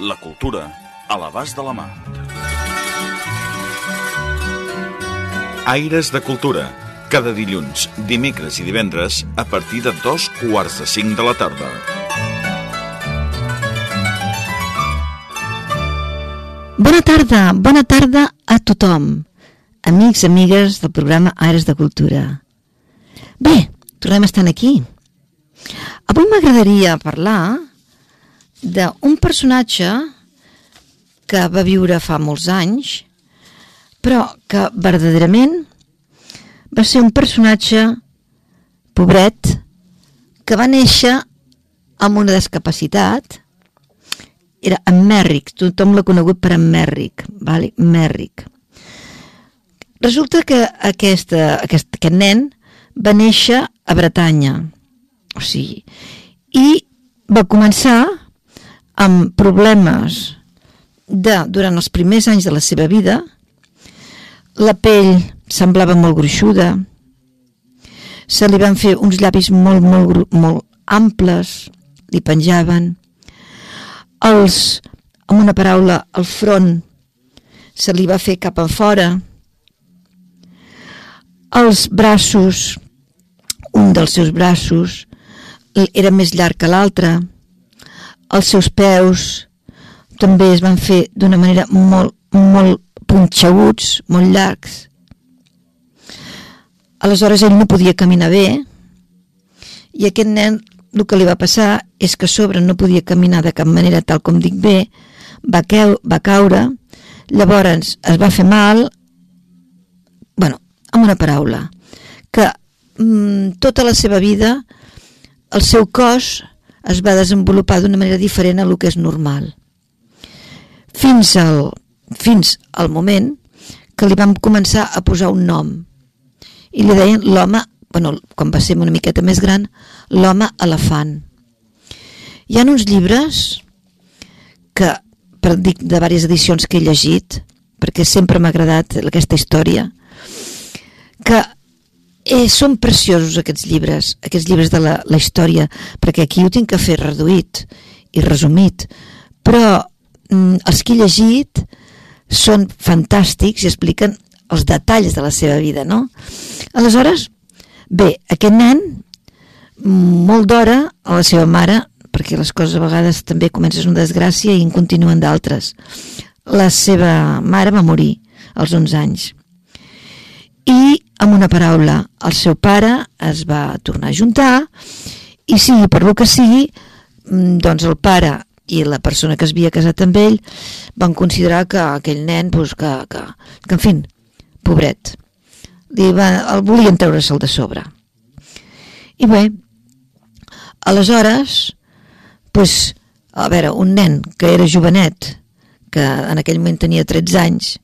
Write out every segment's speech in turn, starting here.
La cultura a l'abast de la mà. Aires de Cultura. Cada dilluns, dimecres i divendres a partir de dos quarts de cinc de la tarda. Bona tarda, bona tarda a tothom, amics, amigues del programa Aires de Cultura. Bé, tornem estant aquí. Avui m'agradaria parlar d'un personatge que va viure fa molts anys, però que verdaderament va ser un personatge pobret que va néixer amb una discapacitat era en Merrick, tothom l'ha conegut per en Merrick, vale? Merrick. Resulta que aquesta, aquest, aquest nen va néixer a Bretanya, o sigui, i va començar amb problemes de, durant els primers anys de la seva vida, la pell semblava molt gruixuda, se li van fer uns llavis molt, molt, molt amples, li penjaven, els, amb una paraula, el front se li va fer cap a fora, els braços, un dels seus braços era més llarg que l'altre, els seus peus també es van fer d'una manera molt, molt punxeguts, molt llargs. Aleshores ell no podia caminar bé i aquest nen el que li va passar és que sobre no podia caminar de cap manera tal com dic bé, va, queu, va caure, llavors es va fer mal, bueno, amb una paraula, que mm, tota la seva vida el seu cos es va desenvolupar d'una manera diferent a lo que és normal. Fins al, fins al moment que li vam començar a posar un nom i li deien l'home bueno, quan va ser una miqueta més gran, l'home elefant. Hi ha uns llibres que, per dir de diverses edicions que he llegit, perquè sempre m'ha agradat aquesta història, que eh, són preciosos aquests llibres, aquests llibres de la, la història, perquè aquí ho tinc que fer reduït i resumit, però mm, els que he llegit són fantàstics i expliquen els detalls de la seva vida, no? Aleshores, Bé, aquest nen, molt d'hora, a la seva mare, perquè les coses a vegades també comences una desgràcia i en continuen d'altres. La seva mare va morir als 11 anys. I, amb una paraula, el seu pare es va tornar a juntar i sigui per lo que sigui, mm, doncs el pare i la persona que es havia casat amb ell van considerar que aquell nen, doncs, que, que, que en fi, pobret, li va, el volien treure-se'l de sobre. I bé, aleshores, pues, a veure, un nen que era jovenet, que en aquell moment tenia 13 anys,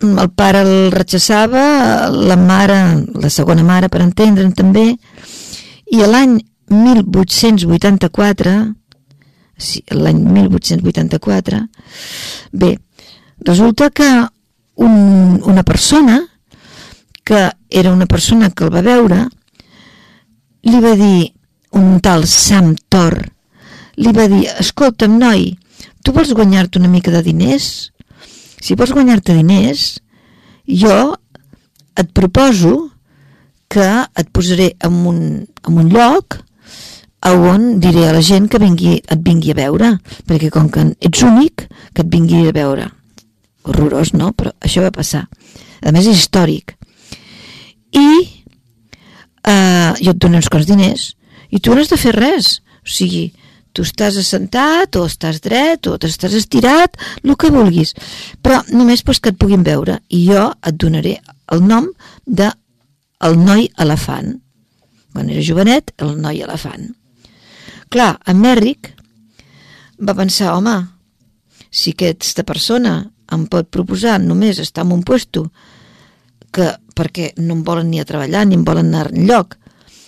el pare el rechaçava, la mare, la segona mare, per entendre'n també, i l'any 1884, sí, l'any 1884, bé, resulta que un, una persona que era una persona que el va veure, li va dir un tal Sam Thor, li va dir, escolta'm noi, tu vols guanyar-te una mica de diners? Si vols guanyar-te diners, jo et proposo que et posaré en un, en un lloc on diré a la gent que vingui, et vingui a veure, perquè com que ets únic, que et vingui a veure. Horrorós, no? Però això va passar. A més, és històric i eh, jo et dono uns quants diners i tu no has de fer res o sigui, tu estàs assentat o estàs dret o estàs estirat el que vulguis. Però només pues, que et puguin veure. I jo et donaré el nom de el noi elefant. Quan era jovenet, el noi elefant. Clar, en Merrick va pensar, home si aquesta persona em pot proposar només estar en un puesto que perquè no em volen ni a treballar ni em volen anar enlloc.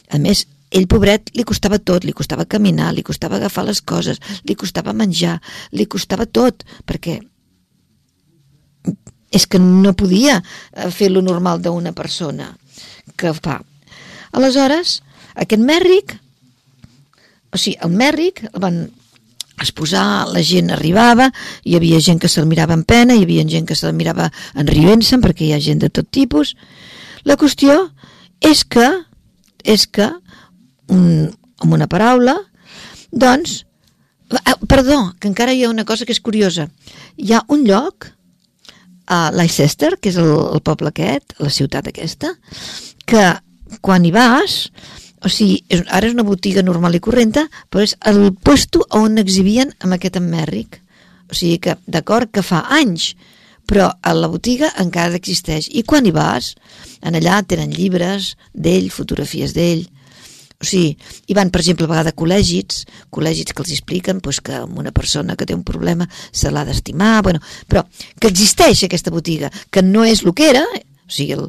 A més, ell, pobret, li costava tot, li costava caminar, li costava agafar les coses, li costava menjar, li costava tot, perquè és que no podia eh, fer lo normal d'una persona que fa. Aleshores, aquest mèrric, o sigui, el mèrric el van exposar, la gent arribava, hi havia gent que se'l mirava en pena, hi havia gent que se'l mirava enrient-se'n, perquè hi ha gent de tot tipus. La qüestió és que, és que, un, amb una paraula, doncs, ah, perdó, que encara hi ha una cosa que és curiosa. Hi ha un lloc a Leicester, que és el, el poble aquest, la ciutat aquesta, que quan hi vas, o sigui, és, ara és una botiga normal i correnta, però és el puesto on exhibien amb aquest emmèrric. O sigui que, d'acord, que fa anys, però a la botiga encara existeix. I quan hi vas, en allà tenen llibres d'ell, fotografies d'ell, o sigui, hi van, per exemple, a vegades col·legis, col·legis que els expliquen pues, que una persona que té un problema se l'ha d'estimar, bueno, però que existeix aquesta botiga, que no és el que era, o sigui, el,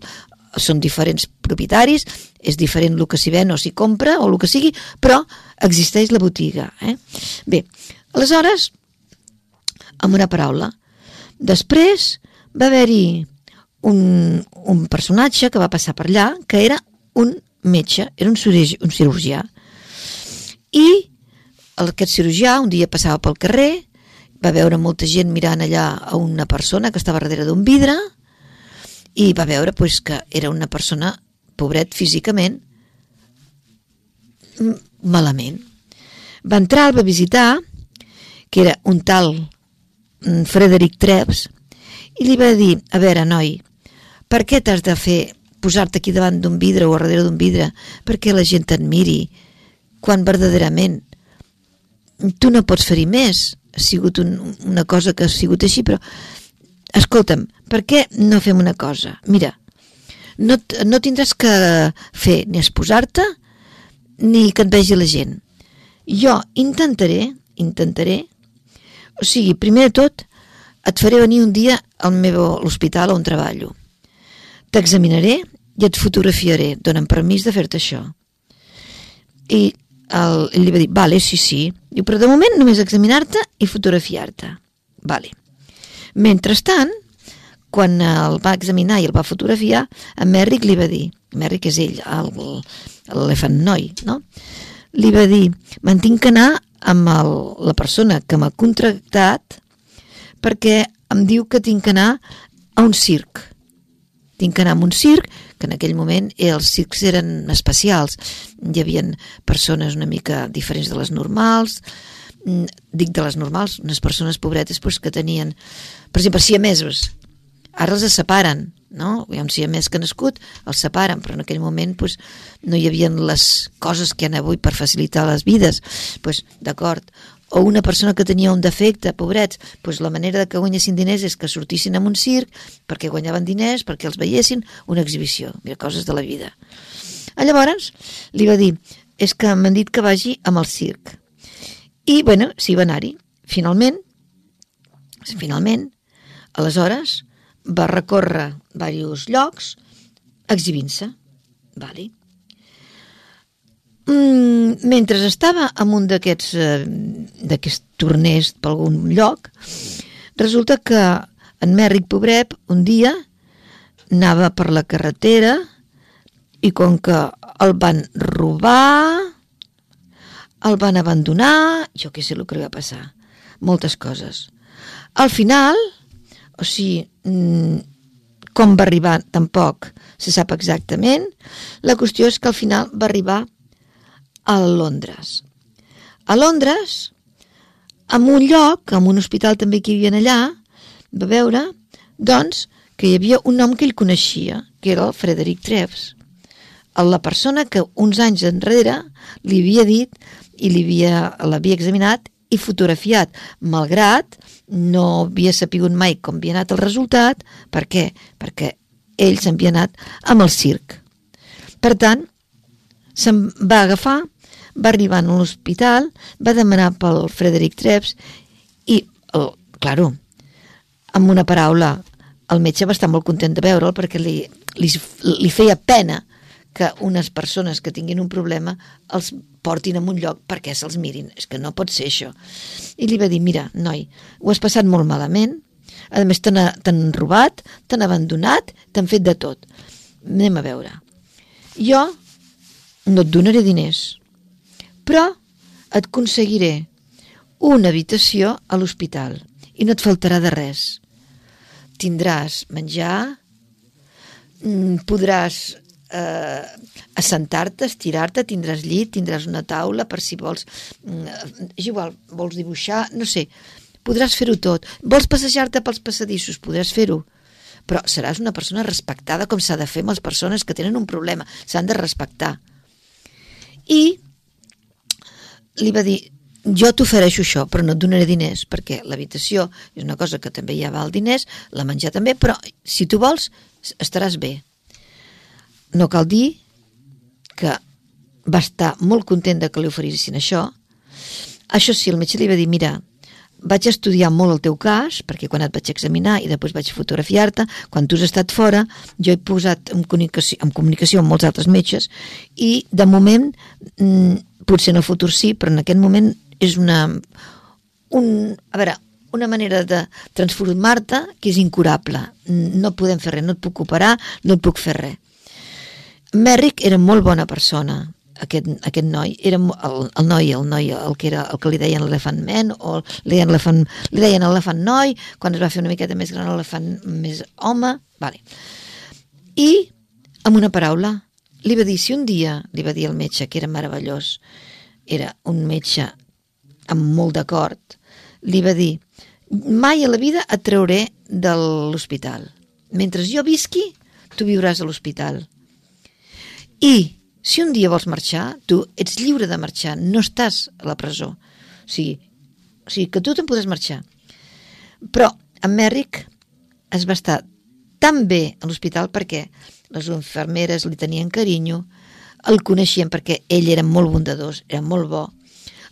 són diferents propietaris, és diferent el que s'hi ven o s'hi compra o el que sigui, però existeix la botiga. Eh? Bé, aleshores, amb una paraula, després va haver-hi un, un personatge que va passar per allà, que era un metge, era un cirurgià, un cirurgià i aquest cirurgià un dia passava pel carrer, va veure molta gent mirant allà a una persona que estava darrere d'un vidre i va veure pues, que era una persona pobret físicament malament. Va entrar, el va visitar, que era un tal mm, Frederic Trebs, i li va dir, a veure, noi, per què t'has de fer posar-te aquí davant d'un vidre o darrere d'un vidre perquè la gent t'admiri quan verdaderament tu no pots fer-hi més. Ha sigut un, una cosa que ha sigut així però escolta'm, per què no fem una cosa? Mira, no, no tindràs que fer ni exposar-te ni que et vegi la gent. Jo intentaré intentaré o sigui, primer de tot et faré venir un dia al meu l'hospital on treballo t'examinaré i et fotografiaré, dona'm permís de fer-te això. I el, ell li va dir, vale, sí, sí. Diu, però de moment només examinar-te i fotografiar-te. Vale. Mentrestant, quan el va examinar i el va fotografiar, en Merrick li va dir, Merrick és ell, l'elefant noi, no? Li va dir, me'n tinc que anar amb el, la persona que m'ha contractat perquè em diu que tinc que anar a un circ tinc que anar a un circ, que en aquell moment els circs eren especials. Hi havia persones una mica diferents de les normals, mm, dic de les normals, unes persones pobretes pues, que tenien, per exemple, siamesos. Ara els separen, no? Hi ha un siamès que ha nascut, els separen, però en aquell moment pues, no hi havia les coses que hi ha avui per facilitar les vides. Pues, D'acord, o una persona que tenia un defecte, pobrets, doncs la manera de que guanyessin diners és que sortissin en un circ perquè guanyaven diners, perquè els veiessin, una exhibició, mira, coses de la vida. A llavors li va dir, és que m'han dit que vagi amb el circ. I, bueno, s'hi va anar-hi. Finalment, finalment, aleshores, va recórrer diversos llocs exhibint-se. Vale. Mm, mentre estava en un d'aquests eh, d'aquests torners per algun lloc, resulta que en Mèrric Pobrep un dia anava per la carretera i com que el van robar, el van abandonar, jo què sé el que li va passar, moltes coses. Al final, o sigui, mm, com va arribar tampoc se sap exactament, la qüestió és que al final va arribar a Londres. A Londres, en un lloc, en un hospital també que hi havia allà, va veure, doncs, que hi havia un home que ell coneixia, que era el Frederic Treves. La persona que uns anys enrere li havia dit i l'havia examinat i fotografiat, malgrat no havia sapigut mai com havia anat el resultat, per què? Perquè ell s'havia anat amb el circ. Per tant, se'n va agafar va arribar a l'hospital, va demanar pel Frederic Treps i el claro, amb una paraula, el metge va estar molt content de veure'l perquè li, li, li feia pena que unes persones que tinguin un problema els portin a un lloc perquè se'ls mirin. És que no pot ser això. I li va dir, mira, noi, ho has passat molt malament, a més t'han robat, t'han abandonat, t'han fet de tot. Anem a veure. Jo no et donaré diners, però et aconseguiré una habitació a l'hospital i no et faltarà de res. Tindràs menjar, mm, podràs eh, assentar-te, estirar-te, tindràs llit, tindràs una taula per si vols, mm, és igual, vols dibuixar, no sé, podràs fer-ho tot. Vols passejar-te pels passadissos, podràs fer-ho. Però seràs una persona respectada com s'ha de fer amb les persones que tenen un problema. S'han de respectar. I li va dir, jo t'ofereixo això, però no et donaré diners, perquè l'habitació és una cosa que també ja val diners, la menjar també, però si tu vols, estaràs bé. No cal dir que va estar molt content de que li oferissin això. Això sí, el metge li va dir, mira, vaig estudiar molt el teu cas, perquè quan et vaig examinar i després vaig fotografiar-te, quan tu has estat fora, jo he posat en comunicació, en comunicació amb molts altres metges i, de moment, mm, potser en el futur sí, però en aquest moment és una... Un, a veure, una manera de transformar-te que és incurable. No podem fer res, no et puc operar, no et puc fer res. Merrick era molt bona persona, aquest, aquest noi, era el, el noi, el noi, el que, era, el que li deien l'elefant men, o li deien l'elefant li deien l'elefant noi, quan es va fer una miqueta més gran l'elefant més home, vale. I, amb una paraula, li va dir, si un dia, li va dir el metge, que era meravellós, era un metge amb molt d'acord, li va dir, mai a la vida et trauré de l'hospital. Mentre jo visqui, tu viuràs a l'hospital. I si un dia vols marxar, tu ets lliure de marxar, no estàs a la presó. O sigui, o sigui que tu te'n podràs marxar. Però en Merrick es va estar tan bé a l'hospital perquè les infermeres li tenien carinyo, el coneixien perquè ell era molt bondadós, era molt bo.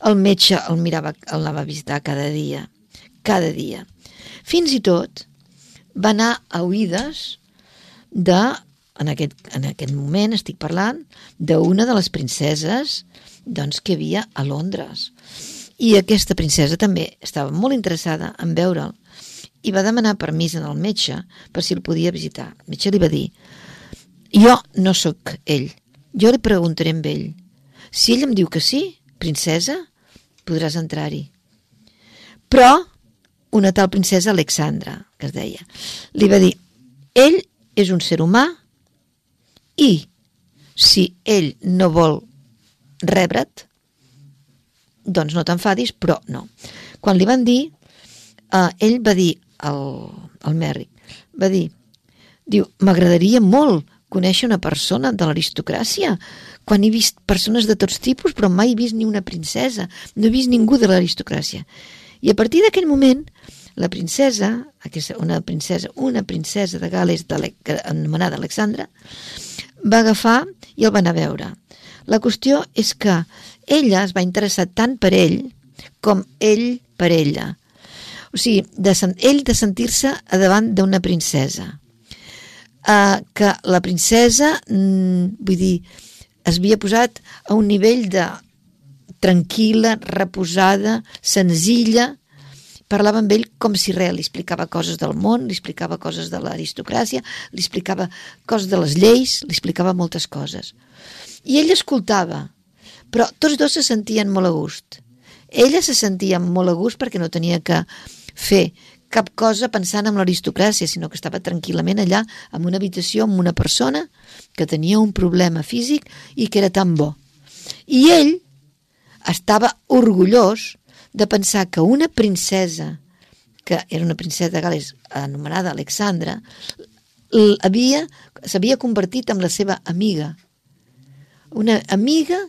El metge el mirava, el anava a visitar cada dia, cada dia. Fins i tot va anar a oïdes de en aquest, en aquest moment estic parlant d'una de les princeses doncs, que havia a Londres. I aquesta princesa també estava molt interessada en veure'l i va demanar permís al metge per si el podia visitar. El metge li va dir jo no sóc ell, jo li preguntaré amb ell. Si ell em diu que sí, princesa, podràs entrar-hi. Però una tal princesa Alexandra, que es deia, li va dir ell és un ser humà i si ell no vol rebre't, doncs no t'enfadis, però no. Quan li van dir, eh, ell va dir al, al Merrick, va dir, diu, m'agradaria molt conèixer una persona de l'aristocràcia, quan he vist persones de tots tipus, però mai he vist ni una princesa, no he vist ningú de l'aristocràcia. I a partir d'aquell moment, la princesa, aquesta, una princesa, una princesa de Gales de anomenada Alexandra, va agafar i el va anar a veure. La qüestió és que ella es va interessar tant per ell com ell per ella. O sigui, de, ell de sentir-se davant d'una princesa. Uh, que la princesa, mm, vull dir, es havia posat a un nivell de tranquil·la, reposada, senzilla, parlava amb ell com si res, li explicava coses del món, li explicava coses de l'aristocràcia, li explicava coses de les lleis, li explicava moltes coses. I ell escoltava, però tots dos se sentien molt a gust. Ella se sentia molt a gust perquè no tenia que fer cap cosa pensant en l'aristocràcia, sinó que estava tranquil·lament allà en una habitació amb una persona que tenia un problema físic i que era tan bo. I ell estava orgullós de pensar que una princesa, que era una princesa de Gales anomenada Alexandra, havia s'havia convertit en la seva amiga. Una amiga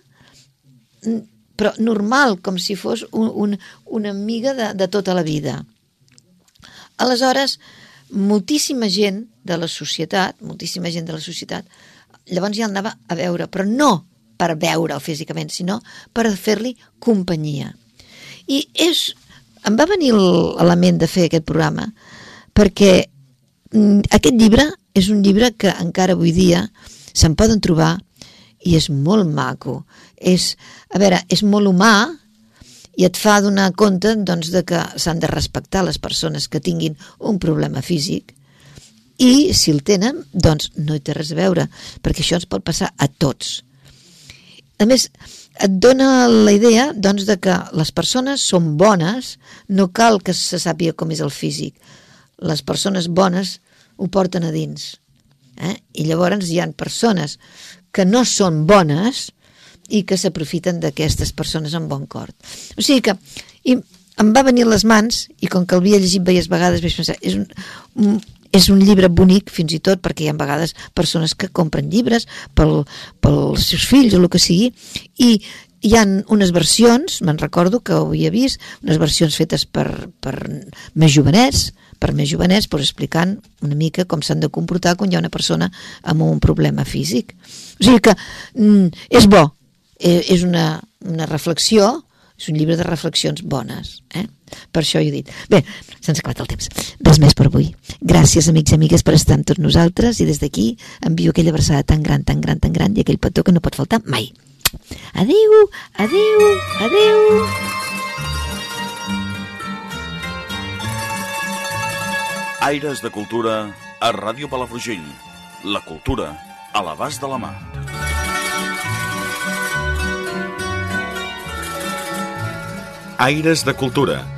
però normal, com si fos un, un, una amiga de, de tota la vida. Aleshores, moltíssima gent de la societat, moltíssima gent de la societat, llavors ja anava a veure, però no per veure'l físicament, sinó per fer-li companyia. I és em va venir l'element de fer aquest programa perquè mm, aquest llibre és un llibre que encara avui dia se'n poden trobar i és molt maco. És, a veure, és molt humà i et fa donar compte doncs, de que s'han de respectar les persones que tinguin un problema físic i si el tenen, doncs no hi té res a veure, perquè això ens pot passar a tots. A més, et dona la idea doncs, de que les persones són bones, no cal que se sàpiga com és el físic. Les persones bones ho porten a dins. Eh? I llavors hi han persones que no són bones i que s'aprofiten d'aquestes persones amb bon cor. O sigui que i em va venir les mans i com que el havia llegit diverses vegades vaig pensar, és un, és un llibre bonic fins i tot perquè hi ha vegades persones que compren llibres pel, pels seus fills o el que sigui i hi han unes versions, me'n recordo que ho havia vist, unes versions fetes per, per més jovenets, per més jovenets, però explicant una mica com s'han de comportar quan hi ha una persona amb un problema físic. O sigui que mm, és bo, eh, és una, una reflexió, és un llibre de reflexions bones. Eh? Per això he dit. Bé, se'ns ha acabat el temps. Res més per avui. Gràcies, amics i amigues, per estar amb tots nosaltres i des d'aquí envio aquella abraçada tan gran, tan gran, tan gran i aquell petó que no pot faltar mai. Adéu, adéu, adéu. Aires de Cultura a Ràdio Palafrugell. La cultura a l'abast de la mà. Aires de Cultura